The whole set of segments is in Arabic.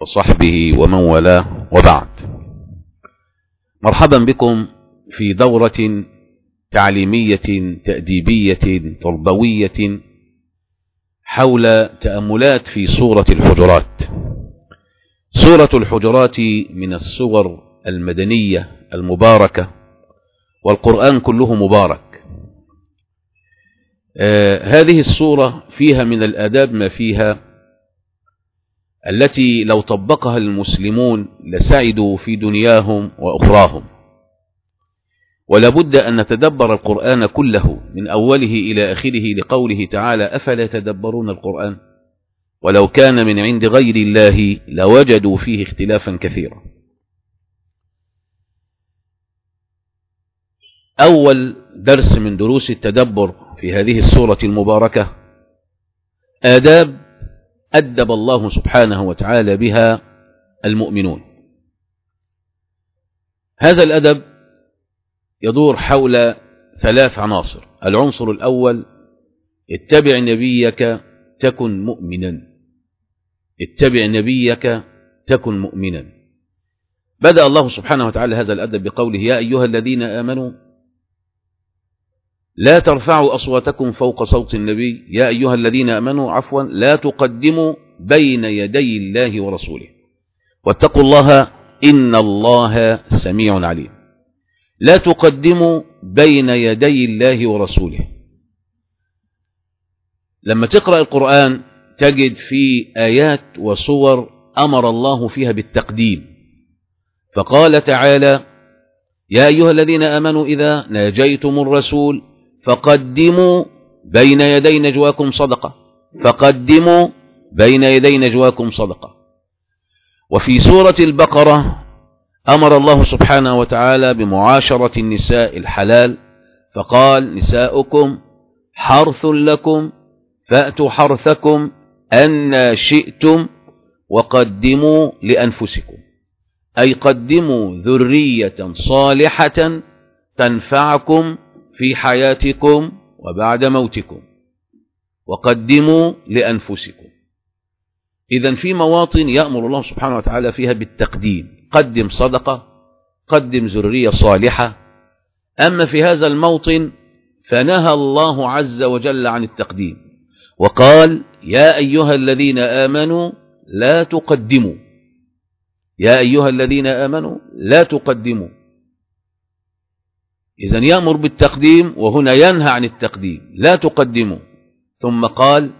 وصحبه ومن والاه وبعد. مرحبا بكم في دورة تعليمية تأديبية تربوية حول تأملات في سورة الحجرات. سورة الحجرات من السور المدنية المباركة والقرآن كله مبارك. آه هذه السورة فيها من الآداب ما فيها التي لو طبقها المسلمون لسعدوا في دنياهم وأخراهم. ولابد أن نتدبر القرآن كله من أوله إلى آخره لقوله تعالى أفلا يتدبرون القرآن؟ ولو كان من عند غير الله لوجدوا فيه اختلافا كثيرا. أول درس من دروس التدبر في هذه السورة المباركة آداب أدب الله سبحانه وتعالى بها المؤمنون. هذا الأدب يدور حول ثلاث عناصر. العنصر الأول اتبع نبيك تكن مؤمنا. اتبع نبيك تكن مؤمنا. بدأ الله سبحانه وتعالى هذا الأدب بقوله يا أيها الذين آمنوا لا ترفعوا أصواتكم فوق صوت النبي. يا أيها الذين أمنوا عفوا لا تقدموا بين يدي الله ورسوله. واتقوا الله إن الله سميع عليم. لا تقدموا بين يدي الله ورسوله. لما تقرأ القرآن تجد في آيات وصور أمر الله فيها بالتقديم. فقال تعالى يا أيها الذين أمنوا إذا ناجيتم الرسول فقدموا بين يدي نجواكم صدقة. فقدموا بين يدي نجواكم صدقة. وفي سورة البقرة أمر الله سبحانه وتعالى بمعاشرة النساء الحلال فقال نساؤكم حرث لكم فأتوا حرثكم أن شئتم وقدموا لأنفسكم. أي قدموا ذرية صالحة تنفعكم في حياتكم وبعد موتكم. وقدموا لأنفسكم. إذا في مواطن يأمر الله سبحانه وتعالى فيها بالتقديم. قدم صدقة قدم ذرية صالحة. أما في هذا الموطن فنهى الله عز وجل عن التقديم. وقال يا أيها الذين آمنوا لا تقدموا. يا أيها الذين آمنوا لا تقدموا. إذا يأمر بالتقديم وهنا ينهى عن التقديم. لا تقدموا. ثم قال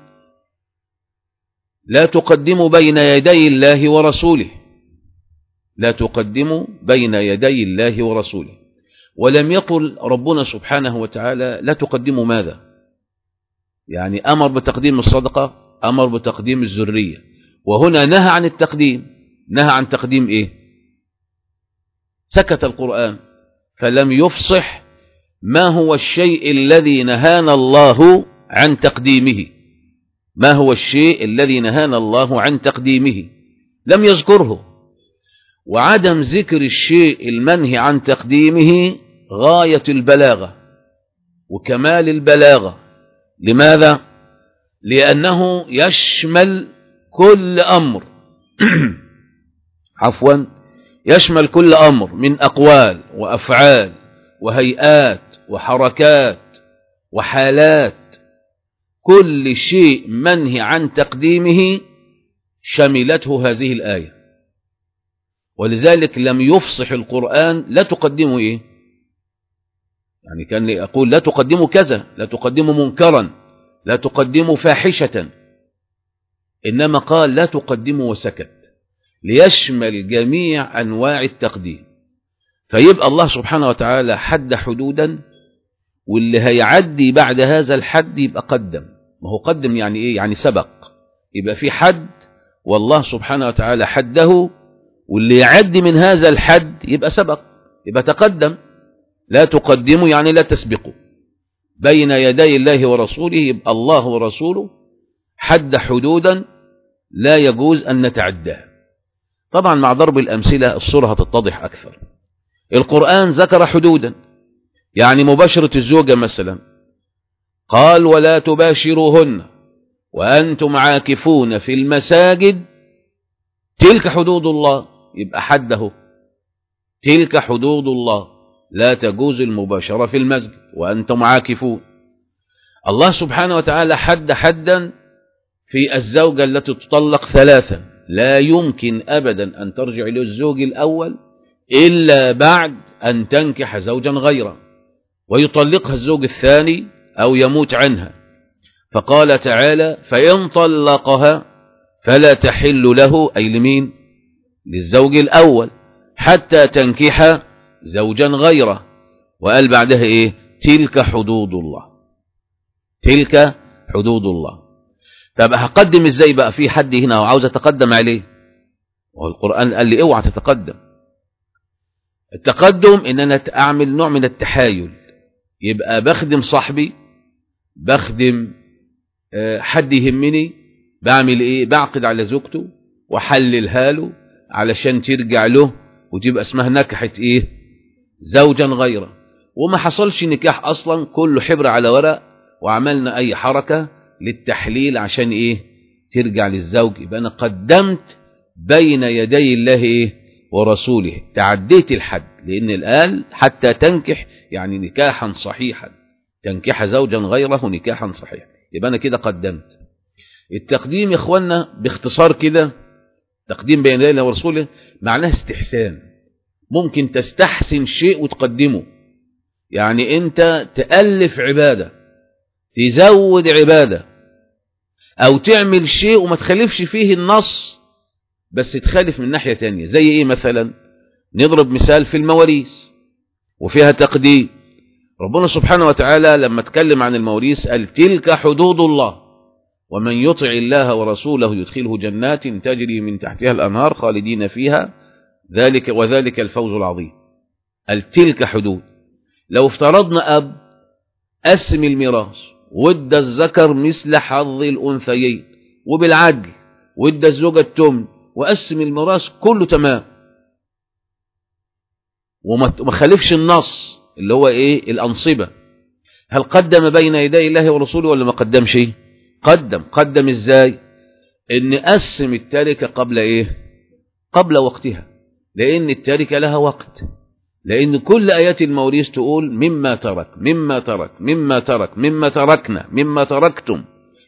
لا تقدموا بين يدي الله ورسوله. لا تقدموا بين يدي الله ورسوله. ولم يقل ربنا سبحانه وتعالى لا تقدموا ماذا؟ يعني أمر بتقديم الصدقة أمر بتقديم الذرية وهنا نهى عن التقديم. نهى عن تقديم إيه؟ سكت القرآن. فلم يفصح ما هو الشيء الذي نهانا الله عن تقديمه. ما هو الشيء الذي نهانا الله عن تقديمه. لم يذكره. وعدم ذكر الشيء المنهي عن تقديمه غاية البلاغة. وكمال البلاغة. لماذا؟ لأنه يشمل كل أمر. عفوا. يشمل كل أمر من أقوال وأفعال وهيئات وحركات وحالات. كل شيء منهي عن تقديمه شملته هذه الآية. ولذلك لم يفصح القرآن لا تقدموا إيه؟ يعني كان يقول لا تقدموا كذا لا تقدموا منكرا لا تقدموا فاحشة. إنما قال لا تقدموا وسكت. ليشمل جميع أنواع التقديم. فيبقى الله سبحانه وتعالى حد حدودا واللي هيعدي بعد هذا الحد يبقى قدم. ما هو قدم يعني إيه؟ يعني سبق. يبقى في حد والله سبحانه وتعالى حده واللي يعدي من هذا الحد يبقى سبق يبقى تقدم. لا تقدموا يعني لا تسبقوا. بين يدي الله ورسوله يبقى الله ورسوله حد حدودا لا يجوز أن نتعداها طبعا مع ضرب الأمثلة الصورة هتتضح أكثر. القرآن ذكر حدودا. يعني مباشرة الزوجة مثلا. قال ولا تباشروهن وأنتم عاكفون في المساجد. تلك حدود الله. يبقى حده. تلك حدود الله. لا تجوز المباشرة في المسجد وأنتم عاكفون. الله سبحانه وتعالى حد حدا في الزوجة التي تطلق ثلاثا. لا يمكن أبدا أن ترجع للزوج الأول إلا بعد أن تنكح زوجا غيره ويطلقها الزوج الثاني أو يموت عنها. فقال تعالى فإن طلقها فلا تحل له أي لمين؟ للزوج الأول حتى تنكح زوجا غيره. وقال بعدها إيه؟ تلك حدود الله تلك حدود الله. طب هقدم إزاي بقى في حد هنا وعاوز أتقدم عليه؟ والقرآن قال لي اوعى تتقدم. التقدم إن أنا أعمل نوع من التحايل. يبقى بخدم صاحبي بخدم حد يهمني بعمل إيه؟ بعقد على زوجته وحللها له علشان ترجع له وتبقى اسمها نكحت إيه؟ زوجا غيره. وما حصلش نكاح أصلا كله حبر على ورق وعملنا أي حركة. للتحليل عشان إيه؟ ترجع للزوج. يبقى أنا قدمت بين يدي الله إيه ورسوله. تعديت الحد. لأن الآن حتى تنكح يعني نكاحا صحيحا. تنكح زوجا غيره نكاحا صحيحا يبقى أنا كده قدمت. التقديم يا اخوانا باختصار كده. تقديم بين يدي الله ورسوله معناه استحسان. ممكن تستحسن شيء وتقدمه. يعني أنت تألف عبادة. تزود عبادة أو تعمل شيء وما تخالفش فيه النص بس تخالف من ناحية تانية. زي إيه مثلا؟ نضرب مثال في المواريث وفيها تقديم. ربنا سبحانه وتعالى لما اتكلم عن المواريث قال تلك حدود الله ومن يطع الله ورسوله يدخله جنات تجري من تحتها الأنهار خالدين فيها. ذلك وذلك الفوز العظيم. قال تلك حدود. لو افترضنا أب قسم الميراث وادى الذكر مثل حظ الأنثيين وبالعدل وادى الزوجة التمن وقسم الميراث كله تمام. وما خالفش النص اللي هو إيه؟ الأنصبة. هل قدم بين يدي الله ورسوله ولا ما قدمش؟ قدم. قدم إزاي؟ إن قسم التركة قبل إيه؟ قبل وقتها لأن التركة لها وقت. لأن كل آيات المواريث تقول مما ترك مما ترك مما ترك مما تركنا مما تركتم.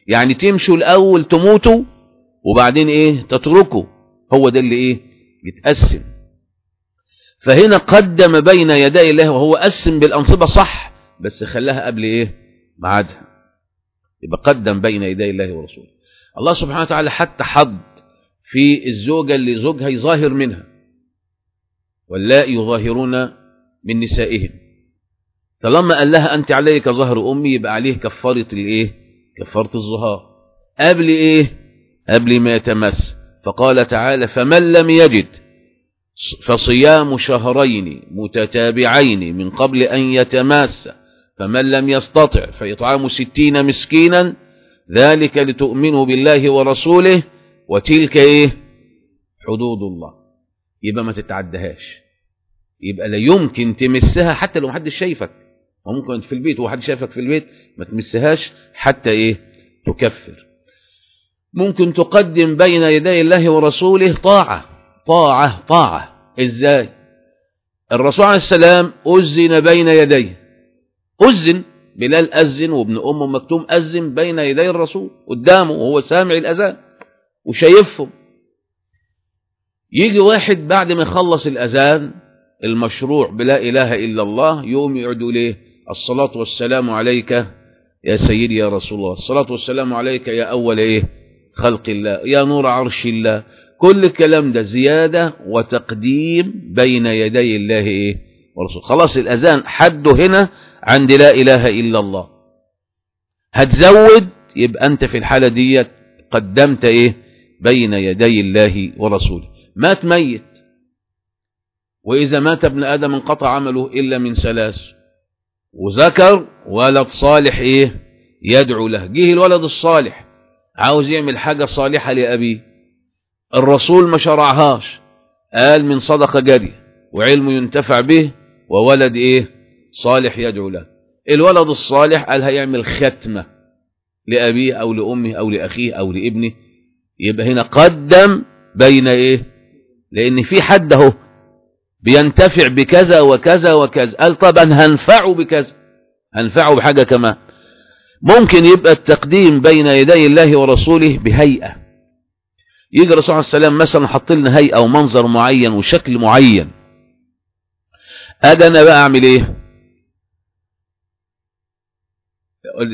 يعني تمشوا الأول تموتوا وبعدين إيه؟ تتركوا. هو ده اللي إيه؟ يتقسم. فهنا قدم بين يدي الله وهو قسم بالأنصبة صح بس خلاها قبل إيه؟ ميعادها. يبقى قدم بين يدي الله ورسوله. الله سبحانه وتعالى حتى حض في الزوجة اللي زوجها يظاهر منها. واللائي يظاهرون من نسائهم. فلما قال لها أنت عليك ظهر أمي يبقى عليه كفارة الإيه؟ كفارة الظهار. قبل إيه؟ قبل ما يتمس. فقال تعالى فمن لم يجد فصيام شهرين متتابعين من قبل أن يتماس فمن لم يستطع فإطعام ستين مسكينا ذلك لتؤمنوا بالله ورسوله. وتلك إيه؟ حدود الله. يبقى ما تتعدهاش. يبقى لا يمكن تمسها حتى لو محدش شايفك. وممكن في البيت وحد شايفك في البيت ما تمسهاش حتى إيه؟ تكفر. ممكن تقدم بين يدي الله ورسوله طاعة. طاعة طاعة. إزاي؟ الرسول عليه السلام أذن بين يديه. أذن بلال أذن وابن أم مكتوم أذن بين يدي الرسول. قدامه وهو سامع الأذان وشايفهم. يجي واحد بعد ما يخلص الأذان المشروع بلا إله إلا الله يوم يعدوا ليه الصلاة والسلام عليك يا سيدي يا رسول الله. الصلاة والسلام عليك يا أول إيه؟ خلق الله. يا نور عرش الله. كل الكلام ده زيادة وتقديم بين يدي الله إيه؟ ورسول خلاص الأذان حده هنا عند لا إله إلا الله. هتزود يبقى أنت في الحالة دي قدمت إيه؟ بين يدي الله ورسوله. مات ميت وإذا مات ابن آدم انقطع عمله إلا من ثلاث. وذكر ولد صالح إيه؟ يدعو له. جه الولد الصالح. عاوز يعمل حاجة صالحة لأبيه. الرسول ما شرعهاش. قال من صدقة جري. وعلم ينتفع به. وولد إيه؟ صالح يدعو له. الولد الصالح قال هيعمل ختمة لأبيه أو لأمه أو لأخيه أو لابنه. يبقى هنا قدم بين إيه؟ لأن في حد أهو. بينتفع بكذا وكذا وكذا. قال طبعا هنفعه بكذا. هنفعه بحاجة كمان ممكن يبقى التقديم بين يدي الله ورسوله بهيئة. يجي الرسول عليه السلام مثلا حط لنا هيئة ومنظر معين وشكل معين. أجي أنا بقى أعمل إيه؟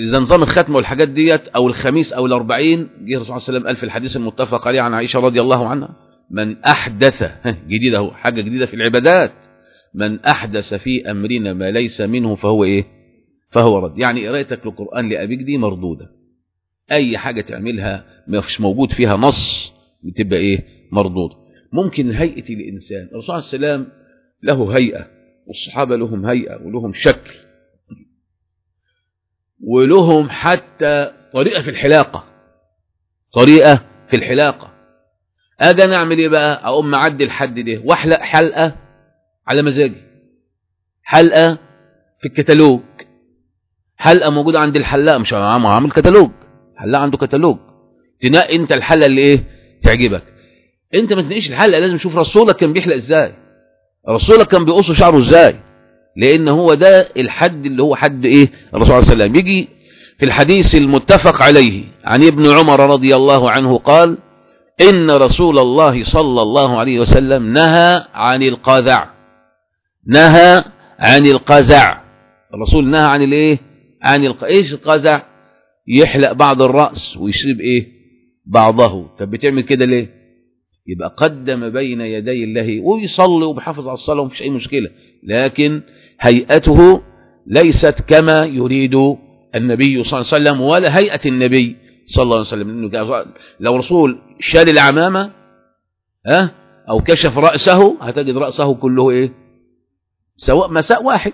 إذا نظام الختم والحاجات ديت أو الخميس أو الأربعين جه الرسول عليه السلام قال في الحديث المتفق عليه عن عائشة رضي الله عنها من أحدث جديد أهو حاجة جديدة في العبادات. من أحدث في أمرنا ما ليس منه فهو إيه؟ فهو رد. يعني قرايتك للقرآن لأبيك دي مردودة. أي حاجة تعملها فيش موجود فيها نص بتبقى إيه؟ مردودة. ممكن هيئة الإنسان الرسول عليه السلام له هيئة والصحابة لهم هيئة ولهم شكل ولهم حتى طريقة في الحلاقة. طريقة في الحلاقة. أجي نعمل إيه بقى؟ أقوم معدي الحد ده. وأحلق حلقة على مزاجي. حلقة في الكتالوج. حلقة موجودة عند الحلاق. مش عامل كتالوج. حلاق عنده كتالوج. تنقي أنت الحلقة اللي إيه؟ تعجبك. أنت ما تنقيش الحلقة لازم تشوف رسولك كان بيحلق إزاي. رسولك كان بيقص شعره إزاي. لأن هو ده الحد اللي هو حد إيه؟ الرسول عليه السلام يجي في الحديث المتفق عليه. عن ابن عمر رضي الله عنه قال إن رسول الله صلى الله عليه وسلم نهى عن القذع. نهى عن القزع الرسول نهى عن الإيه؟ عن الق... إيش القزع يحلق بعض الرأس ويشرب إيه؟ بعضه. طب بتعمل كده ليه؟ يبقى قدم بين يدي الله ويصلي وبيحافظ على الصلاة ومفيش أي مشكلة. لكن هيئته ليست كما يريد النبي صلى الله عليه وسلم ولا هيئة النبي. صلى الله عليه وسلم لأنه لو رسول شال العمامة ها أو كشف رأسه هتجد رأسه كله إيه؟ سواء مساء واحد.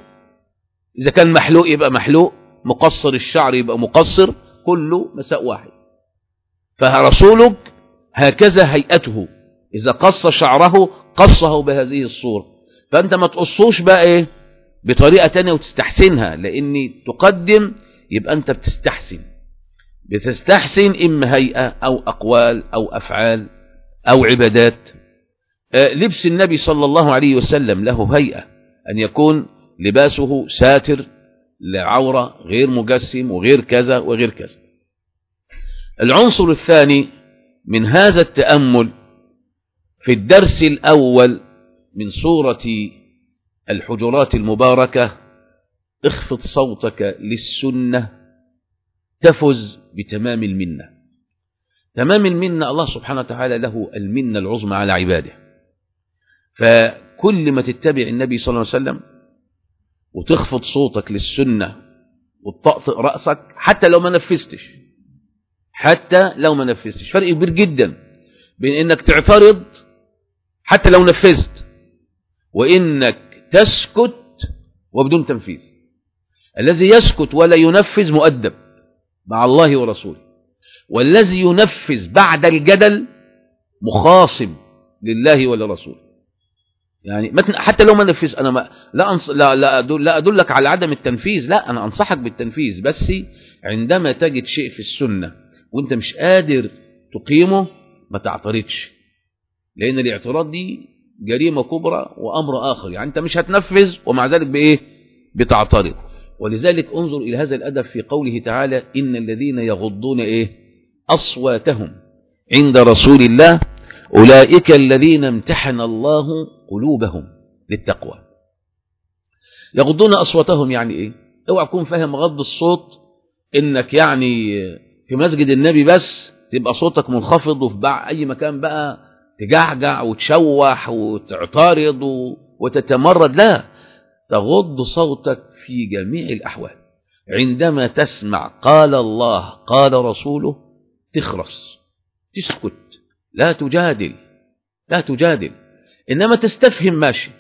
إذا كان محلوق يبقى محلوق مقصر الشعر يبقى مقصر كله مساء واحد. فرسولك هكذا هيئته. إذا قص شعره قصه بهذه الصورة. فأنت ما تقصوش بقى إيه؟ بطريقة تانية وتستحسنها لأني تقدم يبقى أنت بتستحسن. بتستحسن إما هيئة أو أقوال أو أفعال أو عبادات. آه لبس النبي صلى الله عليه وسلم له هيئة أن يكون لباسه ساتر لعورة غير مجسم وغير كذا وغير كذا. العنصر الثاني من هذا التأمل في الدرس الأول من سورة الحجرات المباركة اخفض صوتك للسنة. تفز بتمام المنة. تمام المنة الله سبحانه وتعالى له المنة العظمى على عباده. فكل ما تتبع النبي صلى الله عليه وسلم وتخفض صوتك للسنة وتطأطئ رأسك حتى لو ما نفذتش. حتى لو ما نفذتش. فرق كبير جدا بين إنك تعترض حتى لو نفذت وإنك تسكت وبدون تنفيذ. الذي يسكت ولا ينفذ مؤدب. مع الله ورسوله. والذي ينفذ بعد الجدل مخاصم لله ولرسوله. يعني حتى لو ما نفذ أنا ما لا أنص لا لا, أدل لا أدلك على عدم التنفيذ. لا أنا أنصحك بالتنفيذ بس عندما تجد شيء في السنة وأنت مش قادر تقيمه ما تعترضش. لأن الاعتراض دي جريمة كبرى وأمر آخر. يعني أنت مش هتنفذ ومع ذلك بإيه؟ بتعترض. ولذلك انظر إلى هذا الأدب في قوله تعالى إن الذين يغضون إيه؟ أصواتهم عند رسول الله أولئك الذين امتحن الله قلوبهم للتقوى. يغضون أصواتهم يعني إيه؟ أوعى تكون فاهم غض الصوت إنك يعني في مسجد النبي بس تبقى صوتك منخفض وفي أي مكان بقى تجعجع وتشوح وتعترض وتتمرد. لا تغض صوتك في جميع الأحوال. عندما تسمع قال الله قال رسوله تخرس تسكت لا تجادل لا تجادل. إنما تستفهم ماشي.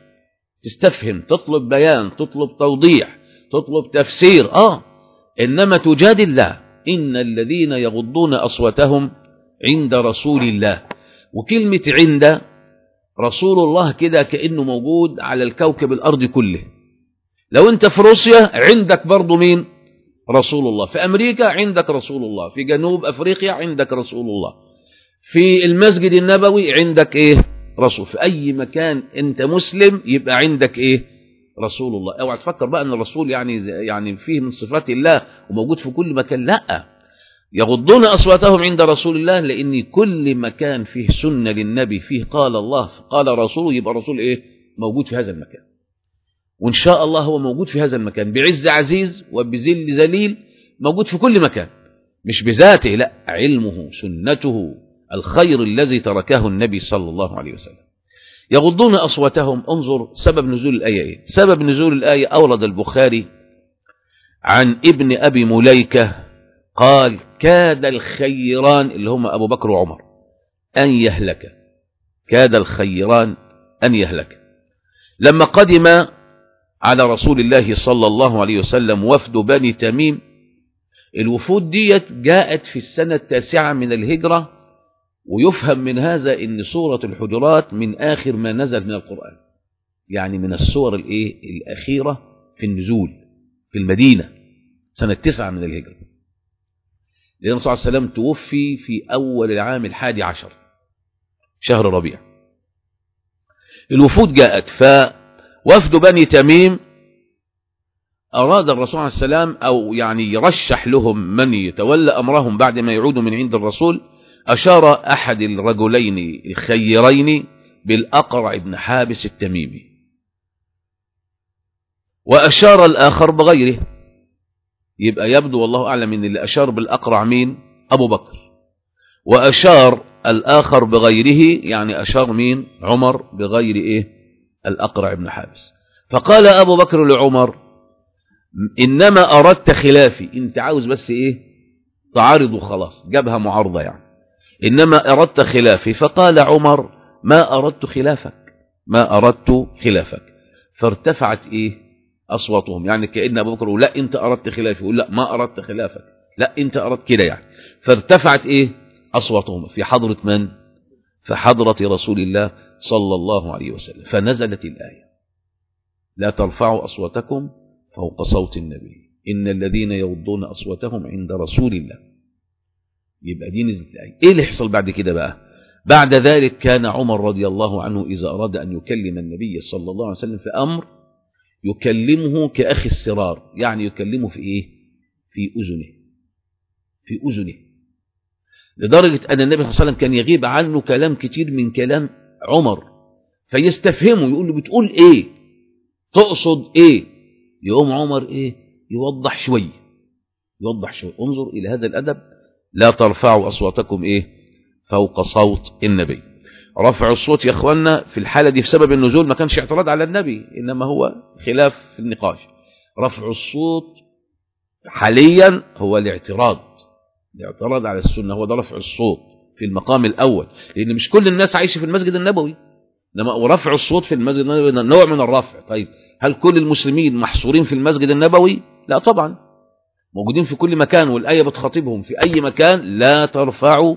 تستفهم تطلب بيان تطلب توضيح تطلب تفسير. آه. إنما تجادل لا. إن الذين يغضون أصواتهم عند رسول الله. وكلمة عند رسول الله كده كأنه موجود على الكوكب الأرض كله. لو أنت في روسيا عندك برضو مين؟ رسول الله. في أمريكا عندك رسول الله. في جنوب أفريقيا عندك رسول الله. في المسجد النبوي عندك إيه؟ رسول. في أي مكان أنت مسلم يبقى عندك إيه؟ رسول الله. أوعى تفكر بقى إن الرسول يعني يعني فيه من صفات الله وموجود في كل مكان. لأ. يغضون أصواتهم عند رسول الله لأن كل مكان فيه سنة للنبي فيه قال الله قال رسوله يبقى رسول إيه؟ موجود في هذا المكان. وإن شاء الله هو موجود في هذا المكان. بعز عزيز وبذل ذليل موجود في كل مكان. مش بذاته لا علمه سنته الخير الذي تركه النبي صلى الله عليه وسلم. يغضون أصواتهم. انظر سبب نزول الآية إيه؟ سبب نزول الآية أورد البخاري عن ابن أبي مليكة قال كاد الخيران اللي هم أبو بكر وعمر أن يهلك. كاد الخيران أن يهلك. لما قدم على رسول الله صلى الله عليه وسلم وفد بني تميم. الوفود ديت جاءت في السنة التاسعة من الهجرة ويفهم من هذا إن سورة الحجرات من آخر ما نزل من القرآن يعني من السور الإيه؟ الأخيرة في النزول في المدينة سنة تسعة من الهجرة. لأن صلى الله عليه وسلم توفي في أول العام الحادي عشر شهر ربيع. الوفود جاءت فوفد بني تميم أراد الرسول عليه السلام أو يعني يرشح لهم من يتولى أمرهم بعد ما يعودوا من عند الرسول أشار أحد الرجلين الخيرين بالأقرع بن حابس التميمي. وأشار الآخر بغيره. يبقى يبدو والله أعلم أن اللي أشار بالأقرع مين؟ أبو بكر. وأشار الآخر بغيره يعني أشار مين؟ عمر بغير إيه؟ الأقرع بن حابس. فقال أبو بكر لعمر إنما أردت خلافي. أنت عاوز بس إيه؟ تعارض خلاص جابها معارضة يعني. إنما أردت خلافي. فقال عمر ما أردت خلافك. ما أردت خلافك. فارتفعت إيه؟ أصواتهم. يعني كأن أبو بكر لا أنت أردت خلافي. يقول لا ما أردت خلافك. لا أنت أردت كده يعني. فارتفعت إيه؟ أصواتهم. في حضرة من؟ في حضرة رسول الله صلى الله عليه وسلم. فنزلت الآية. لا ترفعوا أصواتكم فوق صوت النبي. إن الذين يغضون أصواتهم عند رسول الله. يبقى دي نزلت الآية. إيه اللي يحصل بعد كده بقى؟ بعد ذلك كان عمر رضي الله عنه إذا أراد أن يكلم النبي صلى الله عليه وسلم في أمر يكلمه كأخي السرار يعني يكلمه في إيه؟ في أذنه. في أذنه. لدرجة أن النبي صلى الله عليه وسلم كان يغيب عنه كلام كتير من كلام عمر فيستفهمه يقول له بتقول إيه؟ تقصد إيه؟ يقوم عمر إيه؟ يوضح شوية يوضح شوية انظر إلى هذا الأدب لا ترفعوا أصواتكم إيه؟ فوق صوت النبي. رفع الصوت يا أخوانا في الحالة دي في سبب النزول ما كانش اعتراض على النبي إنما هو خلاف في النقاش. رفع الصوت حاليا هو الاعتراض الاعتراض على السنة هو ده رفع الصوت. في المقام الأول لأن مش كل الناس عايشة في المسجد النبوي. إنما ورفع الصوت في المسجد النبوي نوع من الرفع. طيب هل كل المسلمين محصورين في المسجد النبوي؟ لا طبعا. موجودين في كل مكان والآية بتخاطبهم في أي مكان لا ترفعوا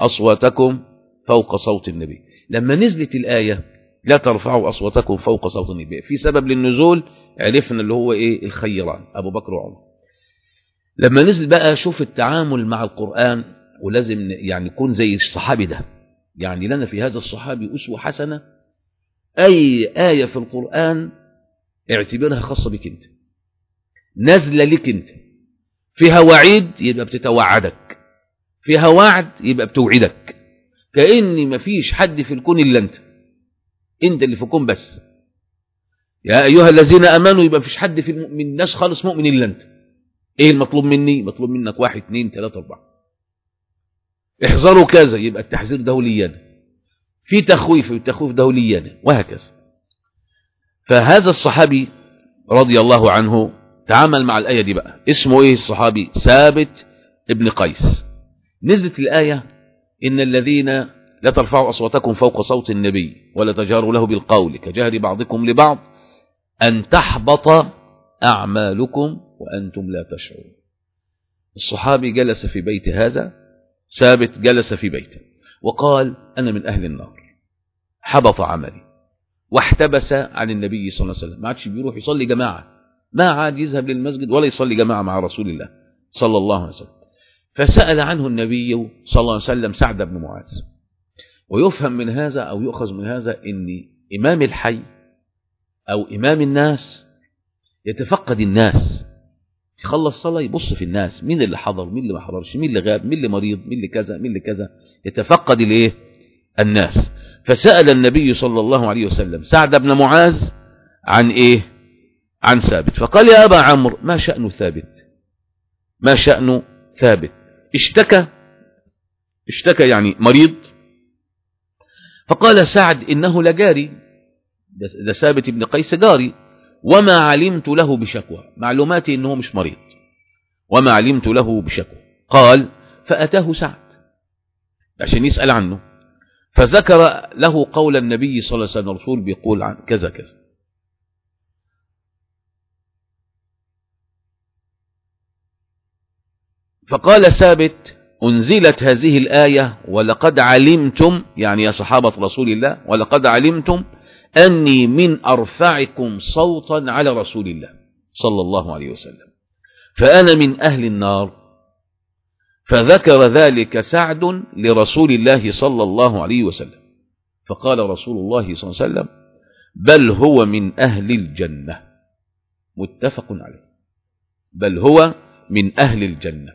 أصواتكم فوق صوت النبي. لما نزلت الآية لا ترفعوا أصواتكم فوق صوت النبي. في سبب للنزول عرفنا اللي هو إيه؟ الخيران. أبو بكر وعمر. لما نزل بقى شوف التعامل مع القرآن ولازم يعني يكون زي الصحابي ده. يعني لنا في هذا الصحابي أسوة حسنة. أي آية في القرآن اعتبرها خاصة بك أنت. نازلة لك أنت. فيها وعيد يبقى بتتوعدك. فيها وعد يبقى بتوعدك. كأن مفيش حد في الكون إلا أنت. أنت اللي في الكون بس. يا أيها الذين أمنوا يبقى مفيش حد في الناس خالص مؤمن إلا أنت. إيه المطلوب مني؟ مطلوب منك واحد اثنين ثلاثة أربعة. احذروا كذا يبقى التحذير ده ليانا في تخويف التخويف ده ليانا وهكذا. فهذا الصحابي رضي الله عنه تعامل مع الآية دي بقى. اسمه إيه الصحابي؟ ثابت ابن قيس. نزلت الآية إن الذين لا ترفعوا أصواتكم فوق صوت النبي ولا تجاروا له بالقول كجهر بعضكم لبعض أن تحبط أعمالكم وأنتم لا تشعرون. الصحابي جلس في بيت هذا ثابت جلس في بيته وقال أنا من أهل النار. حبط عملي واحتبس عن النبي صلى الله عليه وسلم. ما عادش بيروح يصلي جماعة. ما عاد يذهب للمسجد ولا يصلي جماعة مع رسول الله صلى الله عليه وسلم. فسأل عنه النبي صلى الله عليه وسلم سعد بن معاذ. ويفهم من هذا أو يؤخذ من هذا أن إمام الحي أو إمام الناس يتفقد الناس. يخلص صلاة يبص في الناس مين اللي حضر مين اللي ما حضرش مين اللي غاب مين اللي مريض مين اللي كذا مين اللي كذا. يتفقد الإيه؟ الناس. فسأل النبي صلى الله عليه وسلم سعد بن معاذ عن إيه؟ عن ثابت. فقال يا أبا عمرو ما شأن ثابت؟ ما شأن ثابت؟ اشتكى اشتكى يعني مريض. فقال سعد إنه لجاري. ده ثابت بن قيس جاري. وما علمت له بشكوى. معلوماتي إنه مش مريض. وما علمت له بشكوى. قال فأتاه سعد. عشان يسأل عنه. فذكر له قول النبي صلى الله عليه وسلم الرسول بيقول عن كذا كذا. فقال ثابت أنزلت هذه الآية ولقد علمتم يعني يا صحابة رسول الله ولقد علمتم أني من أرفعكم صوتا على رسول الله صلى الله عليه وسلم. فأنا من أهل النار. فذكر ذلك سعد لرسول الله صلى الله عليه وسلم. فقال رسول الله صلى الله عليه وسلم بل هو من أهل الجنة. متفق عليه. بل هو من أهل الجنة.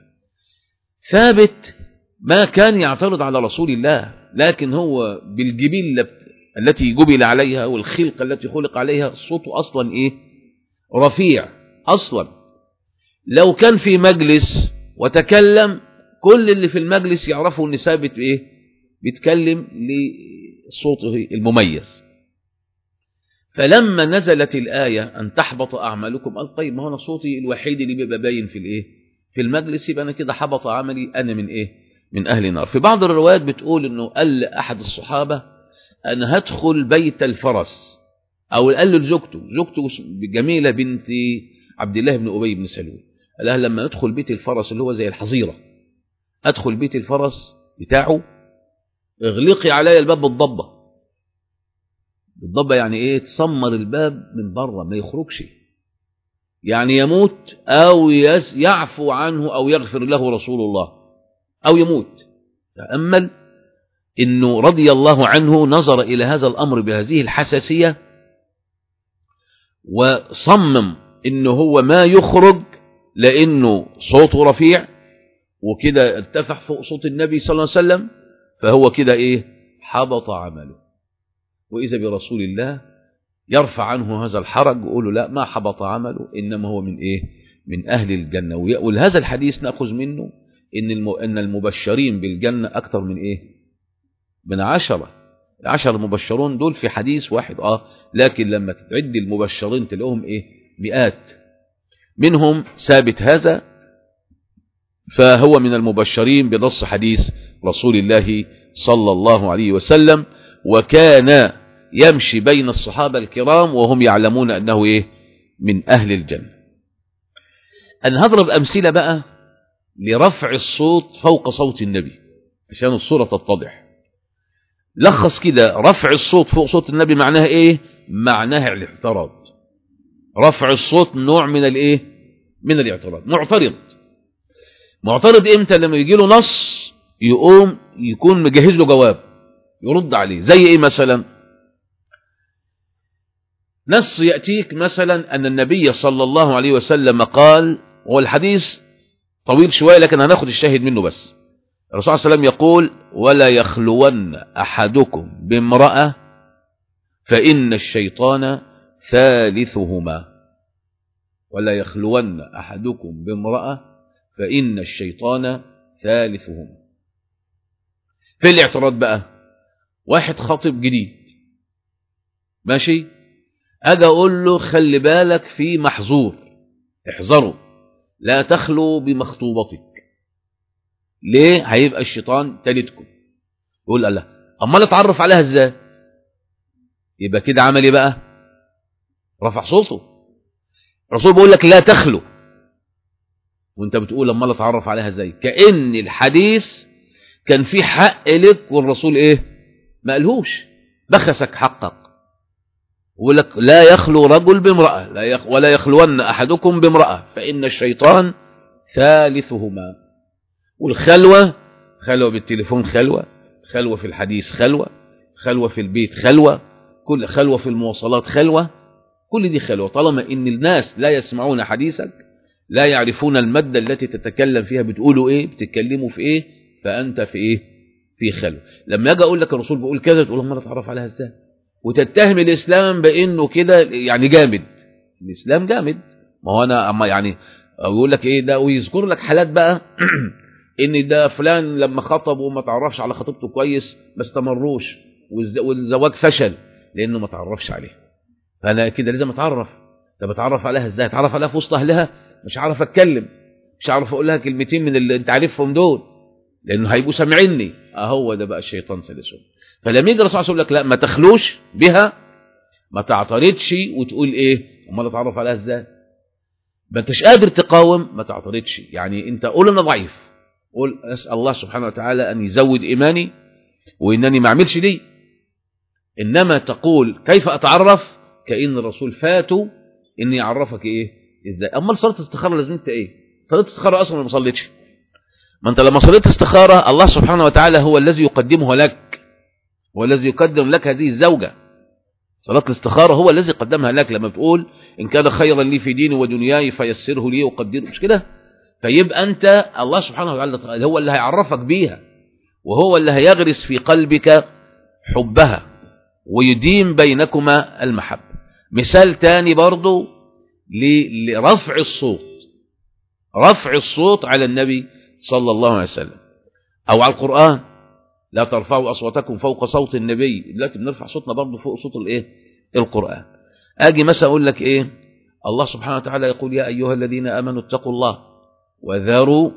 ثابت ما كان يعترض على رسول الله لكن هو بالجبلة التي جبل عليها والخلقة التي خلق عليها صوته أصلا إيه؟ رفيع أصلا. لو كان في مجلس وتكلم كل اللي في المجلس يعرفوا إن ثابت إيه؟ بيتكلم لصوته المميز. فلما نزلت الآية أن تحبط أعمالكم قال طيب ما هو أنا صوتي الوحيد اللي بيبقى باين في الإيه؟ في المجلس يبقى أنا كده حبط عملي أنا من إيه؟ من أهل النار. في بعض الروايات بتقول أنه قال لأحد الصحابة أنا هدخل بيت الفرس. أو قال له لزوجته زوجته جميلة بنت عبد الله بن أبي بن سلول. قال لها لما أدخل بيت الفرس اللي هو زي الحظيرة. أدخل بيت الفرس بتاعه. اغلقي علي الباب بالضبة. بالضبة يعني إيه؟ تسمر الباب من برة ما يخرجش. يعني يموت أو يعفو عنه أو يغفر له رسول الله. أو يموت. تأمل إنه رضي الله عنه نظر إلى هذا الأمر بهذه الحساسية وصمم إنه هو ما يخرج لأنه صوته رفيع وكده ارتفع فوق صوت النبي صلى الله عليه وسلم فهو كده إيه؟ حبط عمله. وإذا برسول الله يرفع عنه هذا الحرج ويقول له لا ما حبط عمله إنما هو من إيه؟ من أهل الجنة. ولهذا الحديث نأخذ منه إن إن المبشرين بالجنة أكثر من إيه؟ من عشرة. العشر المبشرون دول في حديث واحد آه لكن لما تعد المبشرين تلاقوهم إيه؟ مئات. منهم ثابت هذا فهو من المبشرين بنص حديث رسول الله صلى الله عليه وسلم وكان يمشي بين الصحابة الكرام وهم يعلمون أنه إيه؟ من أهل الجنة. أنا هضرب أمثلة بقى لرفع الصوت فوق صوت النبي عشان الصورة تتضح. لخص كده رفع الصوت فوق صوت النبي معناها إيه؟ معناها الاعتراض. رفع الصوت نوع من الإيه؟ من الاعتراض. معترض. معترض إمتى؟ لما يجي له نص يقوم يكون مجهز له جواب يرد عليه. زي إيه مثلا؟ نص يأتيك مثلا أن النبي صلى الله عليه وسلم قال والحديث طويل شوية لكن هناخد الشاهد منه بس. الرسول صلى الله عليه وسلم يقول ولا يخلون أحدكم بامرأة فإن الشيطان ثالثهما. ولا يخلون أحدكم بامرأة فإن الشيطان ثالثهما. في الاعتراض بقى واحد خاطب جديد. ماشي؟ أجي أقول له خلي بالك في محظور احذره لا تخلو بمخطوبتك. ليه هيبقى الشيطان تالتكم يقول الله امال أتعرف عليها إزاي؟ يبقى كده عمل إيه بقى رفع صوته. الرسول بيقول لك لا تخلو. وأنت بتقول امال أتعرف عليها إزاي؟ كأن الحديث كان في حق لك والرسول إيه؟ ما قالهوش. بخسك حقك. ويقول لك لا يخلو رجل بامرأة. لا يخ ولا يخلون أحدكم بامرأة. فإن الشيطان ثالثهما. والخلوة خلوة بالتليفون خلوة خلوة في الحديث خلوة خلوة في البيت خلوة كل خلوة في المواصلات خلوة. كل دي خلوة. طالما إن الناس لا يسمعون حديثك لا يعرفون المادة التي تتكلم فيها بتقولوا إيه بتتكلموا في إيه فأنت في إيه في خلوة. لما أجي أقول لك الرسول بيقول كذا تقول ما اتعرف عليها إزاي؟ وتتهم الإسلام بإنه كده يعني جامد. الإسلام جامد. ما هو أنا أما يعني أقول لك إيه ده ويذكر لك حالات بقى. إن ده فلان لما خطب وما تعرفش على خطيبته كويس ما استمروش. والزواج فشل لأنه ما تعرفش عليه. فأنا كده لازم أتعرف. طب أتعرف عليها إزاي؟ أتعرف عليها في وسط أهلها؟ مش عارف أتكلم. مش عارف أقول لها كلمتين من اللي أنت عارفهم دول. لأنه هيبقوا سامعيني. اهو ده بقى الشيطان سلسل فلما يجي الرسول يقول لك لا ما تخلوش بها ما تعترضش وتقول إيه؟ أمال أتعرف عليها إزاي؟ ما أنتش قادر تقاوم ما تعترضش. يعني أنت قول أنا ضعيف. قول أسأل الله سبحانه وتعالى أن يزود إيماني وإنني ما أعملش دي إنما تقول كيف أتعرف؟ كأن الرسول فاته ان يعرفك إيه؟ إزاي؟ أما صلاة الاستخارة لازم أنت إيه؟ صلاة الاستخارة أصلا ما صليتش. ما أنت لما صليت استخارة الله سبحانه وتعالى هو الذي يقدمه لك هو الذي يقدم لك هذه الزوجة. صلاة الاستخارة هو الذي قدمها لك. لما بتقول إن كان خيرا لي في ديني ودنياي فيسره لي وقدره مش كده؟ فيبقى أنت الله سبحانه وتعالى هو اللي هيعرفك بيها وهو اللي هيغرس في قلبك حبها ويديم بينكما المحبة. مثال تاني برضو لرفع الصوت. رفع الصوت على النبي صلى الله عليه وسلم. أو على القرآن. لا ترفعوا أصواتكم فوق صوت النبي. دلوقتي بنرفع صوتنا برضو فوق صوت الايه؟ القرآن. أجي مثلا أقول لك إيه؟ الله سبحانه وتعالى يقول يا أيها الذين آمنوا اتقوا الله. وذروا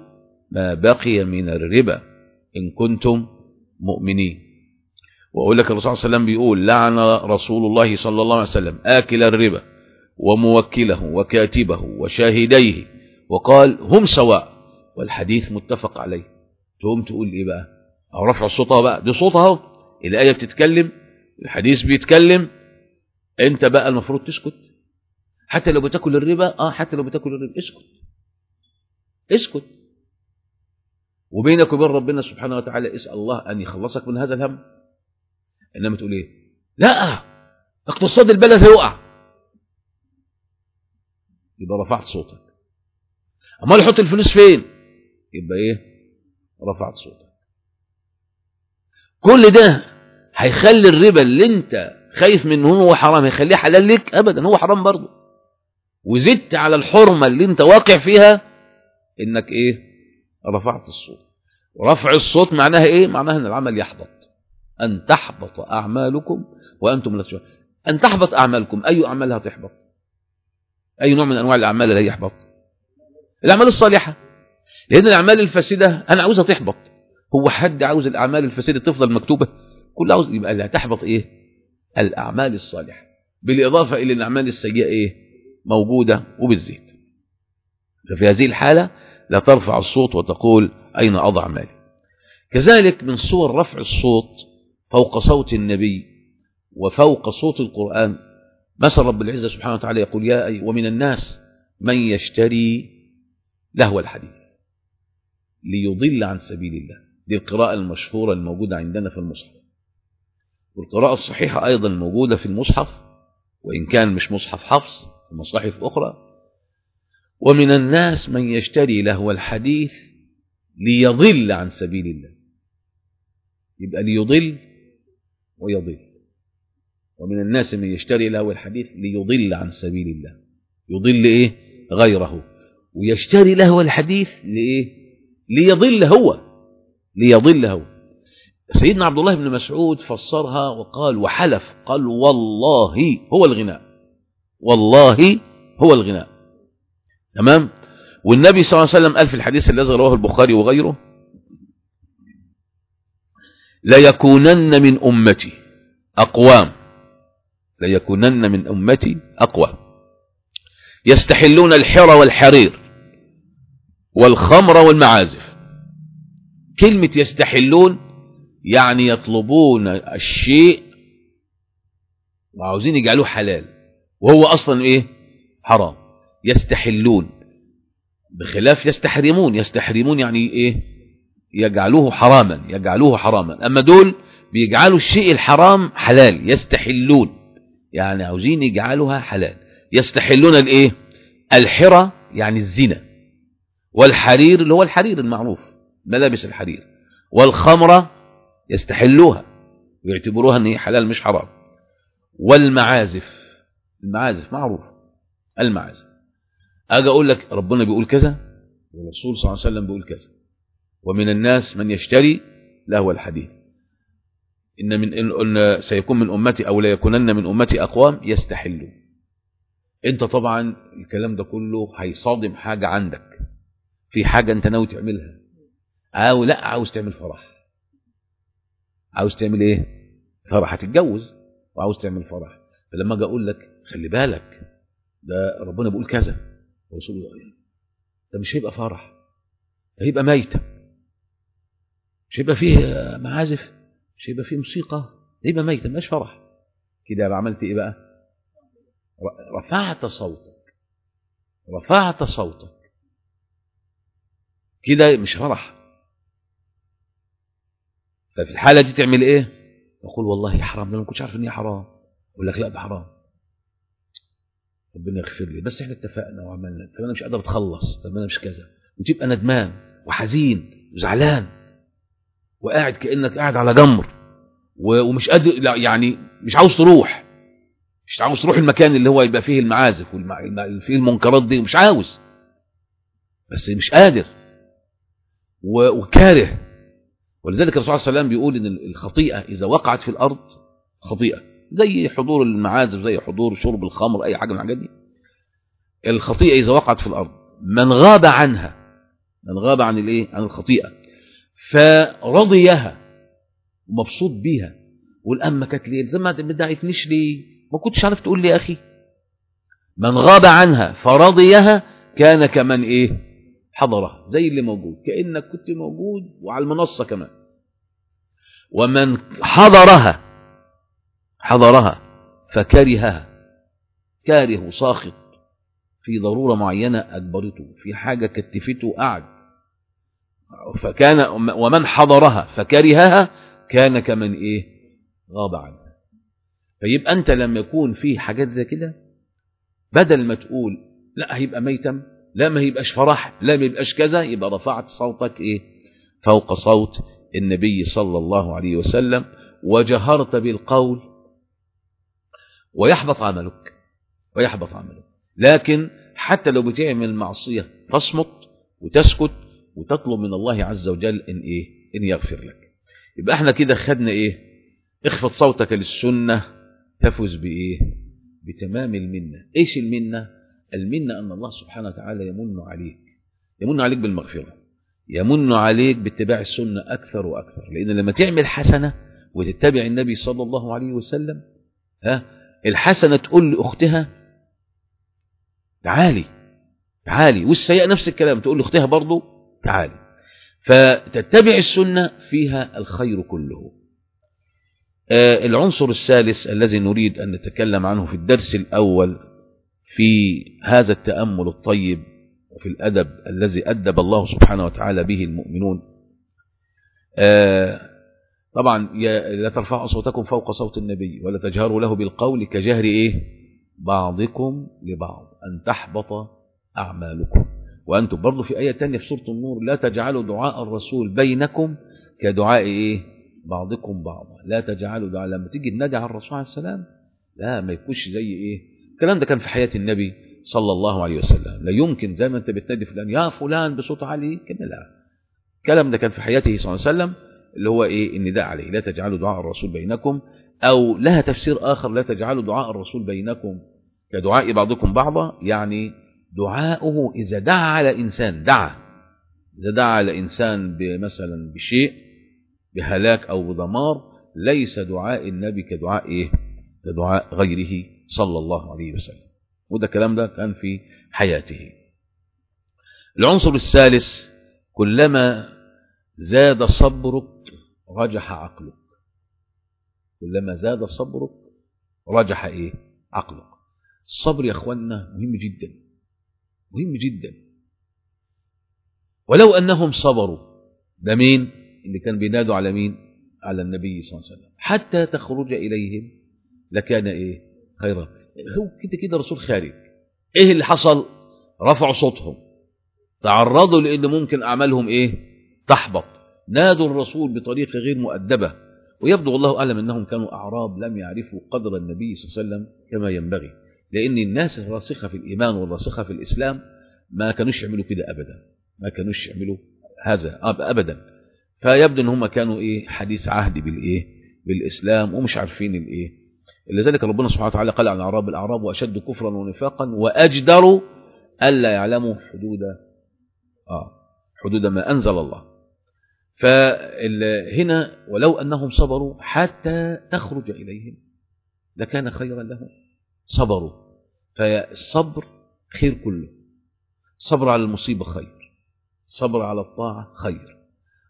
ما بقي من الربا إن كنتم مؤمنين. وأقول لك الرسول صلى الله عليه وسلم بيقول لعن رسول الله صلى الله عليه وسلم آكل الربا وموكله وكاتبه وشاهديه وقال هم سواء والحديث متفق عليه. تقوم تقول إيه بقى؟ أو رفع الصوت بقى. دي صوت أهو الآية بتتكلم الحديث بيتكلم. أنت بقى المفروض تسكت. حتى لو بتاكل الربا آه حتى لو بتاكل الربا اسكت. اسكت. وبينك وبين ربنا سبحانه وتعالى اسأل الله أن يخلصك من هذا الهم. إنما تقول إيه؟ لا اقتصاد البلد هيقع. يبقى رفعت صوتك. أمال يحط الفلوس فين؟ يبقى إيه؟ رفعت صوتك. كل ده هيخلي الربا اللي أنت خايف منه هو حرام هيخليه حلال لك ابدا هو حرام برضه. وزدت على الحرمة اللي أنت واقع فيها إنك إيه؟ رفعت الصوت. رفع الصوت معناها إيه؟ معناها إن العمل يحبط. أن تحبط أعمالكم وأنتم لا تشعرون. أن تحبط أعمالكم أي أعمالها تحبط أي نوع من أنواع الأعمال اللي يحبط الأعمال الصالحة. لأن الأعمال الفاسدة أنا عاوزها تحبط. هو حد عاوز الأعمال الفاسدة تفضل مكتوبة؟ كل عاوز يبقى اللي هتحبط إيه؟ الأعمال الصالحة. بالإضافة إلى الأعمال السيئة إيه؟ موجودة وبالزيت. ففي هذه الحالة لا ترفع الصوت وتقول أين أضع مالي. كذلك من صور رفع الصوت فوق صوت النبي وفوق صوت القرآن. مثل رب العزة سبحانه وتعالى يقول يا أي ومن الناس من يشتري لهو الحديث ليضل عن سبيل الله. دي القراءة المشهورة الموجودة عندنا في المصحف. والقراءة الصحيحة أيضا موجودة في المصحف وإن كان مش مصحف حفص في مصاحف أخرى ومن الناس من يشتري لهو الحديث ليضل عن سبيل الله. يبقى ليضل ويضل. ومن الناس من يشتري له الحديث ليضل عن سبيل الله. يضل إيه؟ غيره. ويشتري له الحديث لإيه؟ ليضل هو. ليضل هو. سيدنا عبد الله بن مسعود فسرها وقال وحلف قال والله هو الغناء. والله هو الغناء. تمام؟ والنبي صلى الله عليه وسلم قال في الحديث الذي رواه البخاري وغيره ليكونن من أمتي أقوام. ليكونن من أمتي أقوام. يستحلون الحر والحرير والخمر والمعازف. كلمة يستحلون يعني يطلبون الشيء وعاوزين يجعلوه حلال وهو أصلا إيه؟ حرام. يستحلون. بخلاف يستحرمون. يستحرمون يعني إيه؟ يجعلوه حراما يجعلوه حراما. أما دول بيجعلوا الشيء الحرام حلال يستحلون. يعني عاوزين يجعلوها حلال. يستحلون الإيه؟ الحرة يعني الزنا. والحرير اللي هو الحرير المعروف ملابس الحرير. والخمرة يستحلوها ويعتبروها إن هي حلال مش حرام. والمعازف المعازف معروف. المعازف. أجي أقول لك ربنا بيقول كذا والرسول صلى الله عليه وسلم بيقول كذا. ومن الناس من يشتري لهو الحديث. إن من إن سيكون من أمتي أو لا يكونن من أمتي أقوام يستحلون. أنت طبعا الكلام ده كله هيصادم حاجة عندك. في حاجة أنت ناوي تعملها. أو لا عاوز تعمل فرح. عاوز تعمل إيه؟ فرح هتتجوز وعاوز تعمل فرح. فلما أجي أقول لك خلي بالك ده ربنا بيقول كذا. ده مش هيبقى فرح. ده هيبقى ميتة. مش هيبقى فيه معازف. مش هيبقى فيه موسيقى. يبقى ميت مش فرح. كده عملت إيه بقى؟ رفعت صوتك. رفعت صوتك. كده مش فرح. ففي الحالة دي تعمل إيه؟ تقول والله حرام. أنا ما كنتش عارف إن هي حرام. أقول لك لا ده حرام. ربنا يغفر لي. بس إحنا اتفقنا وعملنا. طب أنا مش قادر أتخلص. طب أنا مش كذا. وتبقى ندمان وحزين وزعلان وقاعد كأنك قاعد على جمر ومش قادر يعني مش عاوز تروح. مش عاوز تروح المكان اللي هو يبقى فيه المعازف وفيه المنكرات دي. مش عاوز. بس مش قادر. وكاره. ولذلك الرسول صلى الله عليه وسلم بيقول إن الخطيئة إذا وقعت في الأرض خطيئة. زي حضور المعازف زي حضور شرب الخمر أي حاجة من الحاجات دي. الخطيئة إذا وقعت في الأرض من غاب عنها من غاب عن الإيه؟ عن الخطيئة فرضيها ومبسوط بيها والأم كانت ليه؟ ما دعيتنيش ليه؟ ما كنتش عارف تقول لي يا أخي. من غاب عنها فرضيها كان كمن إيه؟ حضرها زي اللي موجود كأنك كنت موجود وعلى المنصة كمان. ومن حضرها حضرها فكرهها. كاره ساخط. في ضرورة معينة أجبرته في حاجة كتفته قعد فكان ومن حضرها فكرهها كان كمن إيه؟ غاب عنها فيبقى أنت لما يكون في حاجات زي كده؟ بدل ما تقول لا هيبقى ميتم لا ما هيبقاش فرح لا ما يبقاش كذا يبقى رفعت صوتك إيه؟ فوق صوت النبي صلى الله عليه وسلم وجهرت بالقول ويحبط عملك ويحبط عملك. لكن حتى لو بتعمل معصية تصمت وتسكت وتطلب من الله عز وجل إن إيه؟ إن يغفر لك. يبقى إحنا كده خدنا إيه؟ اخفض صوتك للسنة تفز بإيه؟ بتمام المنة. إيش المنة؟ المنة أن الله سبحانه وتعالى يمن عليك. يمن عليك بالمغفرة. يمن عليك باتباع السنة أكثر وأكثر. لأن لما تعمل حسنة وتتبع النبي صلى الله عليه وسلم ها الحسنة تقول لأختها تعالي تعالي. والسيئة نفس الكلام تقول لأختها برضو تعالي. فتتبع السنة فيها الخير كله. آه العنصر الثالث الذي نريد أن نتكلم عنه في الدرس الأول في هذا التأمل الطيب وفي الأدب الذي أدب الله سبحانه وتعالى به المؤمنون آه طبعا لا ترفعوا أصواتكم فوق صوت النبي ولا تجهروا له بالقول كجهر إيه؟ بعضكم لبعض أن تحبط أعمالكم. وأنتم برضو في آية تانية في سورة النور لا تجعلوا دعاء الرسول بينكم كدعاء إيه؟ بعضكم بعضا. لا تجعلوا دعاء لما تيجي تنادي على الرسول عليه السلام لا ما يكونش زي إيه؟ الكلام ده كان في حياة النبي صلى الله عليه وسلم. لا يمكن زي ما أنت بتنادي فلان يا فلان بصوت عالي كده لا. الكلام ده كان في حياته صلى الله عليه وسلم. اللي هو إيه؟ النداء عليه. لا تجعلوا دعاء الرسول بينكم أو لها تفسير آخر لا تجعلوا دعاء الرسول بينكم كدعاء بعضكم بعضا يعني دعاؤه إذا دعا على إنسان دعا. إذا دعا على إنسان مثلا بشيء بهلاك أو بدمار ليس دعاء النبي كدعاء إيه؟ كدعاء غيره صلى الله عليه وسلم. وده الكلام ده كان في حياته. العنصر الثالث كلما زاد صبرك رجح عقلك. كلما زاد صبرك رجح إيه؟ عقلك. الصبر يا أخوانا مهم جدا. مهم جدا. ولو أنهم صبروا ده مين؟ اللي كان بينادوا على مين؟ على النبي صلى الله عليه وسلم. حتى تخرج إليهم لكان إيه؟ خيرا. هو كده كده رسول خارج. إيه اللي حصل؟ رفعوا صوتهم. تعرضوا لأن ممكن أعمالهم إيه؟ تحبط. نادوا الرسول بطريقة غير مؤدبة ويبدو والله أعلم أنهم كانوا أعراب لم يعرفوا قدر النبي صلى الله عليه وسلم كما ينبغي لأن الناس الراسخة في الإيمان والراسخة في الإسلام ما كانوش يعملوا كده أبدا ما كانوش يعملوا هذا أبدا. فيبدو إن هم كانوا إيه حديث عهد بالإيه بالإسلام ومش عارفين الإيه. لذلك ربنا سبحانه وتعالى قال عن اعراب الأعراب واشد كفرا ونفاقا وأجدر ألا يعلموا حدود آه حدود ما أنزل الله. فهنا ولو أنهم صبروا حتى تخرج إليهم لكان خيرا لهم. صبروا. فالصبر خير كله. صبر على المصيبة خير. صبر على الطاعة خير.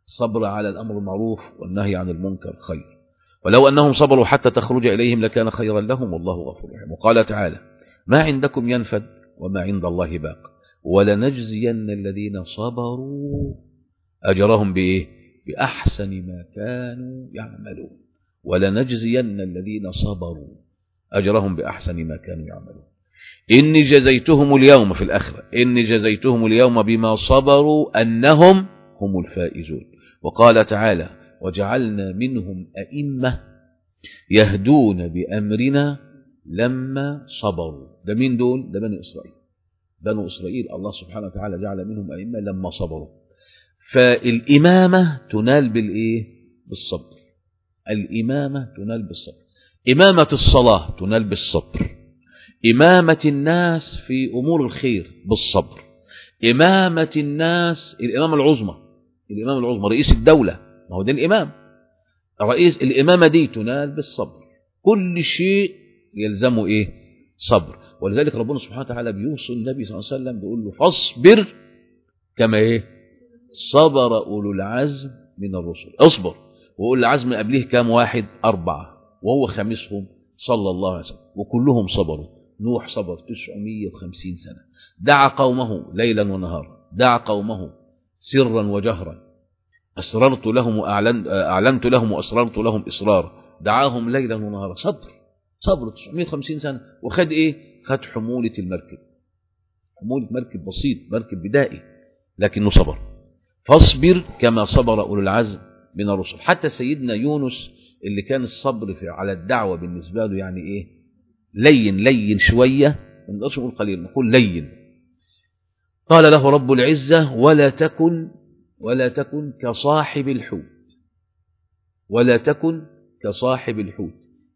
الصبر على الأمر المعروف والنهي عن المنكر خير. ولو أنهم صبروا حتى تخرج إليهم لكان خيرا لهم والله غفور رحيم. وقال تعالى ما عندكم ينفد وما عند الله باق. ولنجزين الذين صبروا أجرهم بإيه؟ بأحسن ما كانوا يعملون. ولنجزين الذين صبروا. أجرهم بأحسن ما كانوا يعملون. إني جزيتهم اليوم في الآخرة. إني جزيتهم اليوم بما صبروا أنهم هم الفائزون. وقال تعالى وجعلنا منهم أئمة يهدون بأمرنا لما صبروا. ده مين دول؟ ده بني إسرائيل. بنو إسرائيل. الله سبحانه وتعالى جعل منهم أئمة لما صبروا. فالإمامة تنال بالإيه؟ بالصبر. الإمامة تنال بالصبر. إمامة الصلاة تنال بالصبر. إمامة الناس في أمور الخير بالصبر. إمامة الناس الإمامة العظمى. الإمام العظمى رئيس الدولة. ما هو ده الإمام. رئيس الإمامة دي تنال بالصبر. كل شيء يلزمه إيه؟ صبر. ولذلك ربنا سبحانه وتعالى بيوصي النبي صلى الله عليه وسلم بيقول له فاصبر كما إيه؟ صبر أولو العزم من الرسل. اصبر وأولو العزم قبليه كام؟ واحد أربعة. وهو خامسهم صلى الله عليه وسلم. وكلهم صبروا. نوح صبر 950 سنة. دعا قومه ليلا ونهارا. دعا قومه سرا وجهرا. أسررت لهم وأعلنت أعلنت لهم وأسررت لهم إصرار. دعاهم ليلا ونهارا. صبر صبر 950 سنة. وخد إيه؟ خد حمولة المركب. حمولة مركب بسيط مركب بدائي لكنه صبر. فاصبر كما صبر أولو العزم من الرسل. حتى سيدنا يونس اللي كان الصبر في على الدعوة بالنسبة له يعني إيه؟ لين لين شوية. ما نقدرش نقول قليل نقول لين. قال له رب العزة ولا تكن ولا تكن كصاحب الحوت. ولا تكن كصاحب الحوت.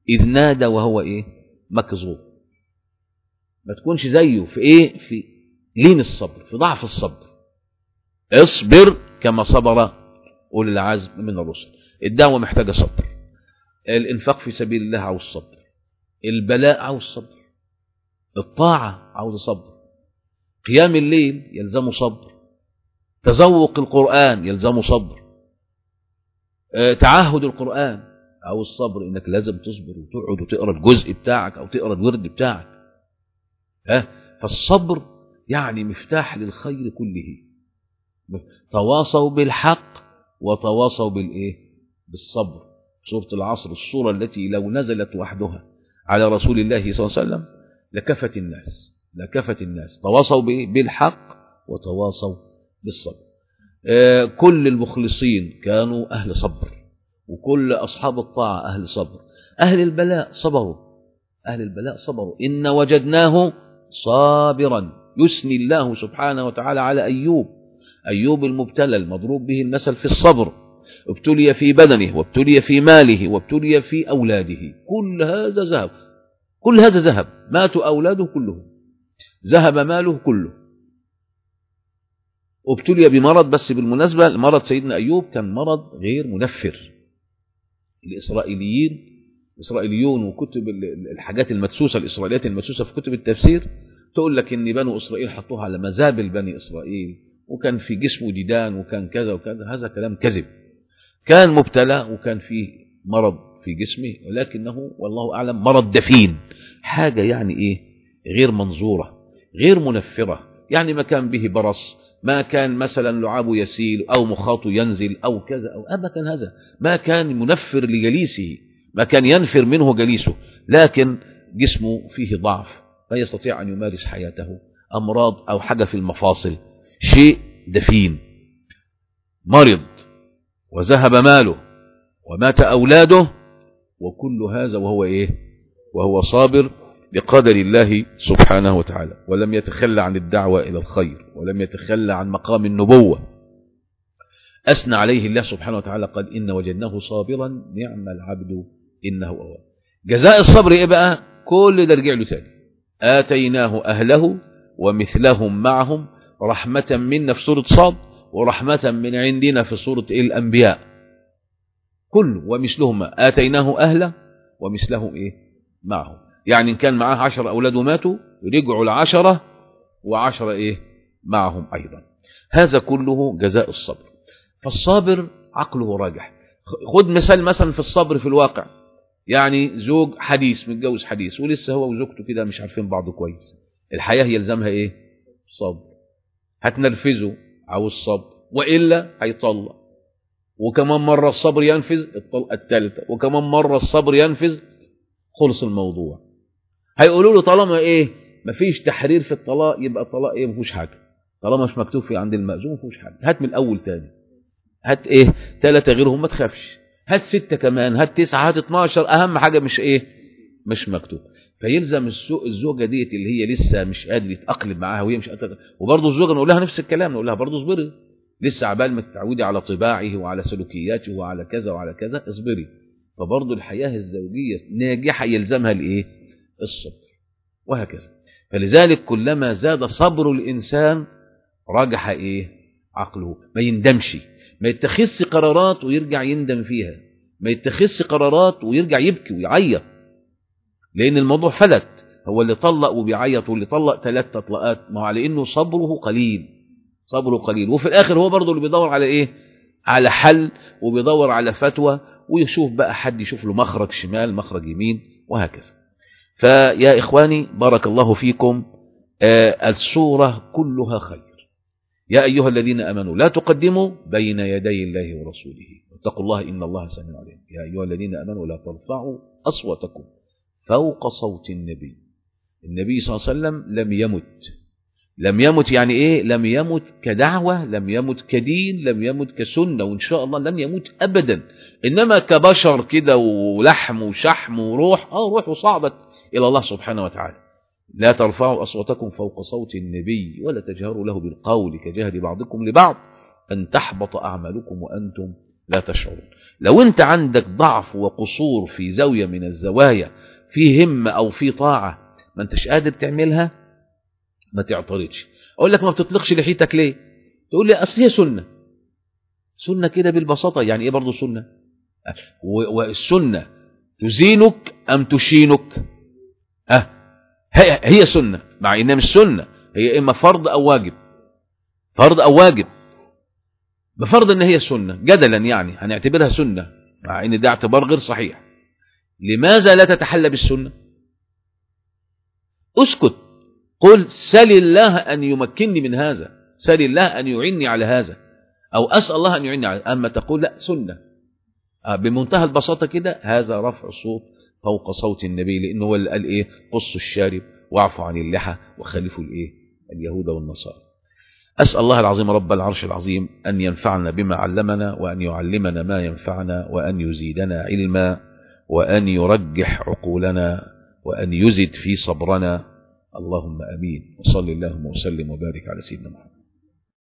إذ نادى وهو إيه؟ مكظوم. ما تكونش زيه في إيه؟ في لين الصبر في ضعف الصبر. اصبر كما صبر أولي العزم من الرسل. الدعوة محتاجة صبر. الإنفاق في سبيل الله عاوز صبر. البلاء عاوز صبر. الطاعة عاوز صبر. قيام الليل يلزم صبر. تذوق القرآن يلزم صبر. تعهد القرآن أو الصبر إنك لازم تصبر وتقعد وتقرأ الجزء بتاعك أو تقرأ الورد بتاعك. ها؟ فالصبر يعني مفتاح للخير كله. تواصوا بالحق وتواصوا بالإيه؟ بالصبر. سورة العصر الصورة التي لو نزلت وحدها على رسول الله صلى الله عليه وسلم لكفت الناس لكفت الناس. تواصوا بالحق وتواصوا بالصبر. كل المخلصين كانوا أهل صبر وكل أصحاب الطاعة أهل صبر. أهل البلاء صبروا أهل البلاء صبروا. إن وجدناه صابرا يثني الله سبحانه وتعالى على أيوب. أيوب المبتلى المضروب به المثل في الصبر ابتلي في بدنه وابتلي في ماله وابتلي في أولاده. كل هذا ذهب. كل هذا ذهب. ماتوا أولاده كلهم. ذهب ماله كله. ابتلي بمرض بس بالمناسبة مرض سيدنا أيوب كان مرض غير منفر. الإسرائيليين الإسرائيليون وكتب الحاجات المدسوسة الإسرائيليات المدسوسة في كتب التفسير تقول لك إن بنو إسرائيل حطوها على مزابل بني إسرائيل. وكان في جسمه ديدان وكان كذا وكذا هذا كلام كذب. كان مبتلى وكان فيه مرض في جسمه ولكنه والله أعلم مرض دفين. حاجة يعني إيه؟ غير منظورة غير منفرة. يعني ما كان به برص ما كان مثلا لعابه يسيل أو مخاطه ينزل أو كذا أو أبدا هذا. ما كان منفر لجليسه ما كان ينفر منه جليسه لكن جسمه فيه ضعف لا يستطيع أن يمارس حياته. أمراض أو حاجة في المفاصل. شيء دفين مرض وذهب ماله ومات أولاده وكل هذا وهو إيه؟ وهو صابر بقدر الله سبحانه وتعالى ولم يتخلى عن الدعوة إلى الخير ولم يتخلى عن مقام النبوة. أثنى عليه الله سبحانه وتعالى قال إن وجدناه صابرا نعم العبد إنه أواب. جزاء الصبر إيه بقى؟ كل ده رجع له تاني. آتيناه أهله ومثلهم معهم رحمة منا في سورة صاد ورحمة من عندنا في سورة الأنبياء. كل ومثلهما آتيناه أهله ومثلهم إيه؟ معهم. يعني إن كان معاه عشر أولاد وماتوا رجعوا العشرة وعشرة إيه؟ معهم أيضا. هذا كله جزاء الصبر. فالصابر عقله راجح. خد مثال مثلا في الصبر في الواقع. يعني زوج حديث متجوز حديث ولسه هو وزوجته كده مش عارفين بعض كويس. الحياة يلزمها إيه؟ صبر. هتنرفزه عاوز صبر. وإلا هيطلق. وكمان مرة الصبر ينفذ الطلقة الثالثة وكمان مرة الصبر ينفذ خلص الموضوع. هيقولوا له طالما إيه مفيش تحرير في الطلاق يبقى الطلاق إيه مفيهوش حاجة. طالما مش مكتوب في عند المأذون مفيهوش حاجة. هات من الأول تاني. هات إيه ثلاثة غيرهم ما تخافش. هات ستة كمان هات تسعة هات 12 أهم حاجة مش إيه مش مكتوب. فيلزم الزوجة ديت اللي هي لسه مش قادر يتأقلم معاها وهي مش قادرة وبرضه الزوجة نقول لها نفس الكلام نقول لها برضه اصبري. لسه عبال ما تتعودي على طباعه وعلى سلوكياته وعلى كذا وعلى كذا اصبري. فبرضه الحياة الزوجية ناجحة يلزمها الايه الصبر. وهكذا. فلذلك كلما زاد صبر الإنسان رجح إيه؟ عقله. ما يندمش. ما يتخذش قرارات ويرجع يندم فيها. ما يتخذش قرارات ويرجع يبكي ويعيط. لأن الموضوع فلت. هو اللي طلق وبيعيط واللي طلق ثلاث تطلقات. ما هو على إنه صبره قليل. صبره قليل. وفي الآخر هو برضه اللي بيدور على إيه؟ على حل وبيدور على فتوى ويشوف بقى حد يشوف له مخرج شمال مخرج يمين وهكذا. فيا إخواني بارك الله فيكم. آه السورة كلها خير. يا أيها الذين أمنوا لا تقدموا بين يدي الله ورسوله. واتقوا الله إن الله سميع عليم. يا أيها الذين أمنوا لا ترفعوا أصواتكم. فوق صوت النبي. النبي صلى الله عليه وسلم لم يمت. لم يمت يعني إيه؟ لم يمت كدعوة لم يمت كدين لم يمت كسنة وإن شاء الله لن يموت ابدا. إنما كبشر كده ولحم وشحم وروح آه روح وصعبت إلى الله سبحانه وتعالى. لا ترفعوا أصواتكم فوق صوت النبي ولا تجهروا له بالقول كجهر بعضكم لبعض أن تحبط أعمالكم وأنتم لا تشعرون. لو أنت عندك ضعف وقصور في زاوية من الزوايا في همة أو في طاعة ما أنتش قادر تعملها ما تعترضش أقول لك ما بتطلقش لحيتك ليه؟ تقول لي أصل هي سنة. سنة كده بالبساطة. يعني إيه برضه سنة؟ والسنة تزينك أم تشينك؟ ها؟ هي هي سنة. مع إنها مش سنة. هي إما فرض أو واجب. فرض أو واجب. بفرض إن هي سنة. جدلا يعني. هنعتبرها سنة. مع إن ده اعتبار غير صحيح. لماذا لا تتحلى بالسنة؟ اسكت. قل سل الله أن يمكنني من هذا. سل الله أن يعني على هذا. أو أسأل الله أن يعني على أما تقول لا سنة. بمنتهى البساطة كده هذا رفع الصوت فوق صوت النبي لأنه هو اللي قال إيه؟ قصوا الشارب واعفوا عن اللحى وخالفوا الإيه؟ اليهود والنصارى. أسأل الله العظيم رب العرش العظيم أن ينفعنا بما علمنا وأن يعلمنا ما ينفعنا وأن يزيدنا علما. وأن يرجح عقولنا وأن يزد في صبرنا. اللهم آمين. وصل اللهم وسلم وبارك على سيدنا محمد.